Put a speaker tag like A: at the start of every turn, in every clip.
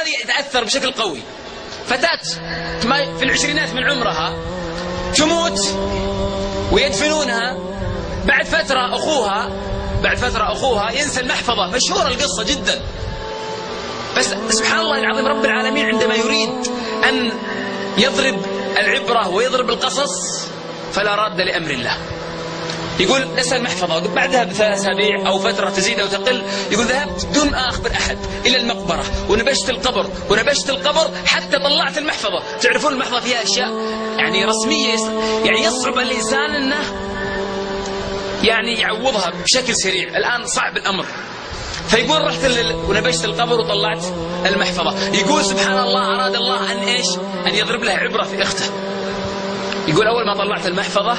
A: هذه يتأثر بشكل قوي. فتاة في العشرينات من عمرها تموت ويدفنونها. بعد فترة أخوها بعد فترة أخوها ينسى المحفظة. مشهورة القصة جدا. بس سبحان الله العظيم رب العالمين عندما يريد أن يضرب العبرة ويضرب القصص فلا راد لأمر الله. يقول نسى المحفظة. بعدها بثلاث أسابيع أو فترة تزيد أو تقل يقول ذهبت دون ما أخبر أحد إلى المقبرة. ونبشت القبر ونبشت القبر حتى طلعت المحفظة. تعرفون المحفظة فيها أشياء يعني رسمية يعني يصعب الإنسان أنه يعني يعوضها بشكل سريع. الآن صعب الأمر. فيقول رحت ونبشت القبر وطلعت المحفظة. يقول سبحان الله أراد الله أن إيش؟ أن يضرب له عبرة في أخته. يقول أول ما طلعت المحفظة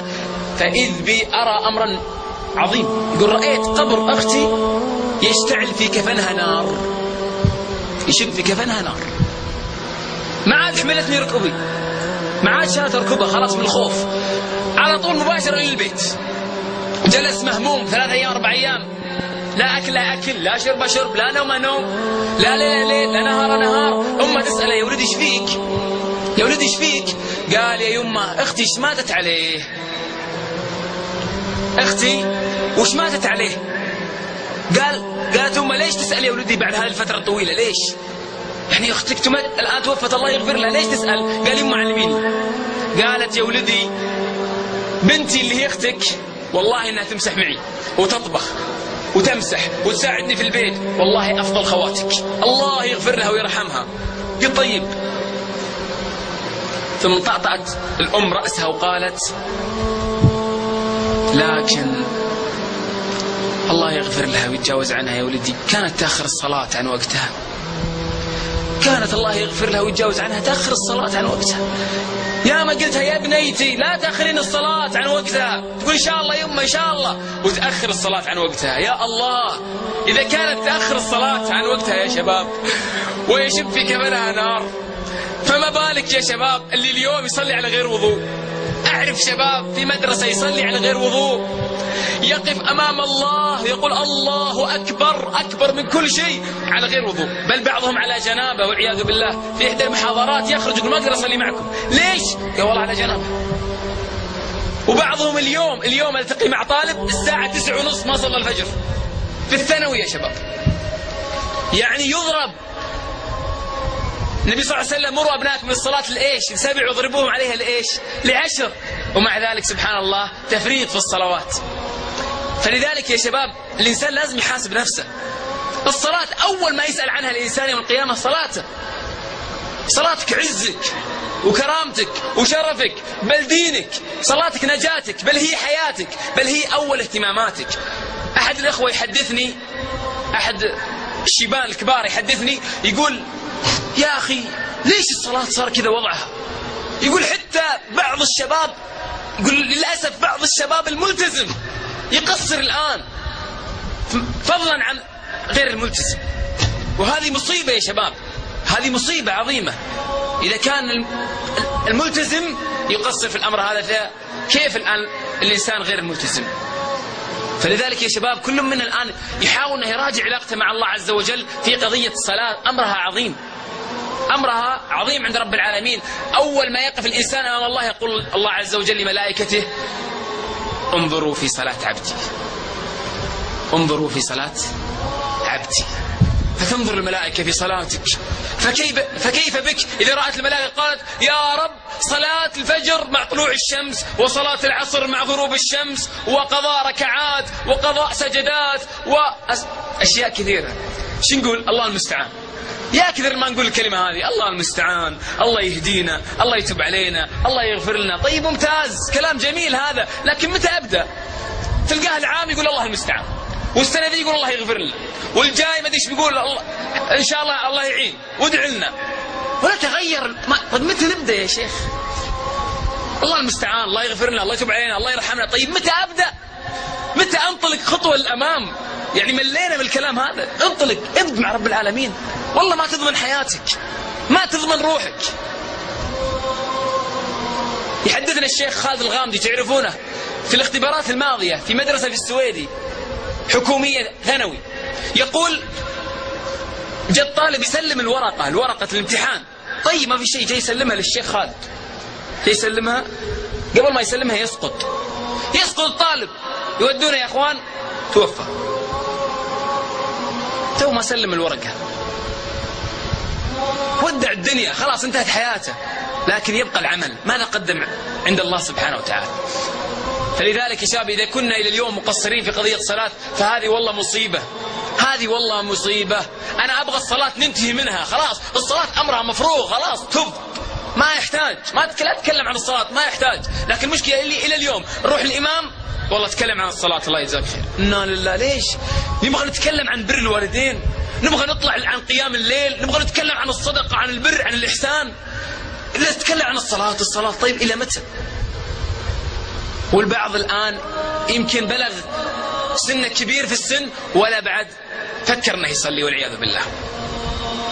A: فإذ بي أرى أمرا عظيم. يقول رأيت قبر أختي يشتعل في كفنها نار. يشب في كفنها نار. ما عاد حملتني ركبي. ما عاد شالت ركبها خلاص من الخوف. على طول مباشرة للبيت جلس مهموم ثلاث أيام أربع أيام. لا أكل لا أكل لا شرب شرب لا نوم نوم. لا ليل ليل لا نهار نهار. أمة تسأله يا ولد إيش فيك؟ يا ولد إيش فيك؟ قال يا يمه أختي إيش ماتت عليه؟ أختي وش ماتت عليه؟ قال قالت أمه ليش تسأل يا ولدي بعد هذه الفترة الطويلة؟ ليش؟ يعني أختك تمت الآن توفت الله يغفر لها ليش تسأل؟ قال يمه علميني. قالت يا ولدي بنتي اللي هي أختك والله إنها تمسح معي وتطبخ وتمسح وتساعدني في البيت والله أفضل خواتك. الله يغفر لها ويرحمها. قلت طيب. ثم طعطعت الأم رأسها وقالت لكن الله يغفر لها ويتجاوز عنها يا ولدي. كانت تأخر الصلاة عن وقتها. كانت الله يغفر لها ويتجاوز عنها تأخر الصلاة عن وقتها. يا ما قلتها يا بنيتي لا تأخرين الصلاة عن وقتها. تقول إن شاء الله يما إن شاء الله. وتأخر الصلاة عن وقتها. يا الله إذا كانت تأخر الصلاة عن وقتها يا شباب. ويشب في كفنها نار. فما بالك يا شباب اللي اليوم يصلي على غير وضوء؟ أعرف شباب في مدرسة يصلي على غير وضوء؟ يقف أمام الله يقول الله أكبر أكبر من كل شيء على غير وضوء. بل بعضهم على جنابة والعياذ بالله في إحدى المحاضرات يخرج يقول ما أقدر أصلي معكم. ليش؟ قال والله على جنابة. وبعضهم اليوم اليوم ألتقي مع طالب الساعة تسعة ونص ما صلى الفجر. في الثانوي يا شباب. يعني يضرب النبي صلى الله عليه وسلم مروا أبنائكم بالصلاه لايش؟ لسبع واضربوهم عليها لايش؟ لعشر ومع ذلك سبحان الله تفريط في الصلوات. فلذلك يا شباب الإنسان لازم يحاسب نفسه. الصلاة أول ما يسأل عنها الإنسان يوم القيامة صلاته. صلاتك عزك وكرامتك وشرفك بل دينك صلاتك نجاتك بل هي حياتك بل هي أول اهتماماتك أحد الأخوة يحدثني أحد الشيبان الكبار يحدثني يقول يا أخي ليش الصلاة صار كذا وضعها؟ يقول حتى بعض الشباب يقول للأسف بعض الشباب الملتزم يقصر الآن فضلا عن غير الملتزم. وهذه مصيبة يا شباب هذه مصيبة عظيمة. إذا كان الملتزم يقصر في الأمر هذا كيف الآن الإنسان غير الملتزم فلذلك يا شباب كل منا الآن يحاول أن يراجع علاقته مع الله عز وجل في قضية الصلاة أمرها عظيم. أمرها عظيم عند رب العالمين. أول ما يقف الإنسان أمام الله يقول الله عز وجل لملائكته انظروا في صلاة عبدي. انظروا في صلاة عبدي. فتنظر الملائكة في صلاتك. فكيف, فكيف بك؟ إذا رأت الملائكة قالت يا رب صلاة الفجر مع طلوع الشمس وصلاة العصر مع غروب الشمس وقضاء ركعات وقضاء سجدات وأشياء كثيرة. شو نقول؟ الله المستعان. يا كثر ما نقول الكلمة هذه. الله المستعان. الله يهدينا. الله يتوب علينا. الله يغفر لنا. طيب ممتاز. كلام جميل هذا. لكن متى أبدأ؟ تلقاه العام يقول الله المستعان. والسنة ذي يقول الله يغفر لنا. والجاي ما أدري إيش بيقول. الله إن شاء الله الله يعين. وادع لنا. ولا تغير. طيب متى نبدأ يا شيخ؟ الله المستعان. الله يغفر لنا. الله يتوب علينا. الله يرحمنا. طيب متى أبدأ؟ متى أنطلق خطوة للامام؟ يعني ملينا من الكلام هذا. انطلق ابد مع رب العالمين. والله ما تضمن حياتك. ما تضمن روحك. يحدثنا الشيخ خالد الغامدي تعرفونه؟ في الاختبارات الماضية في مدرسة في السويدي حكومية ثانوي. يقول جاء الطالب يسلم الورقة الورقة الامتحان. طيب ما في شيء جاي يسلمها للشيخ خالد. جاي يسلمها؟ قبل ما يسلمها يسقط. يسقط الطالب. يودونه يا إخوان توفى. تو ما سلم الورقة. ودع الدنيا خلاص انتهت حياته. لكن يبقى العمل. ماذا قدم عند الله سبحانه وتعالى. فلذلك يا شباب إذا كنا إلى اليوم مقصرين في قضية صلاة فهذه والله مصيبة. هذه والله مصيبة. أنا أبغى الصلاة ننتهي منها. خلاص الصلاة أمرها مفروغ. خلاص تب. ما يحتاج. ما لا تتكلم عن الصلاة ما يحتاج. لكن المشكلة اللي إلى اليوم نروح الإمام والله تكلم عن الصلاة الله يجزاك خير. إنا لله ليش؟ نبغى نتكلم عن بر الوالدين نبغى نطلع عن قيام الليل نبغى نتكلم عن الصدقة عن البر عن الإحسان. لا تتكلم عن الصلاة الصلاة طيب إلى متى؟ والبعض الآن يمكن بلغ سنه كبير في السن ولا بعد فكر إنه يصلي والعياذ بالله.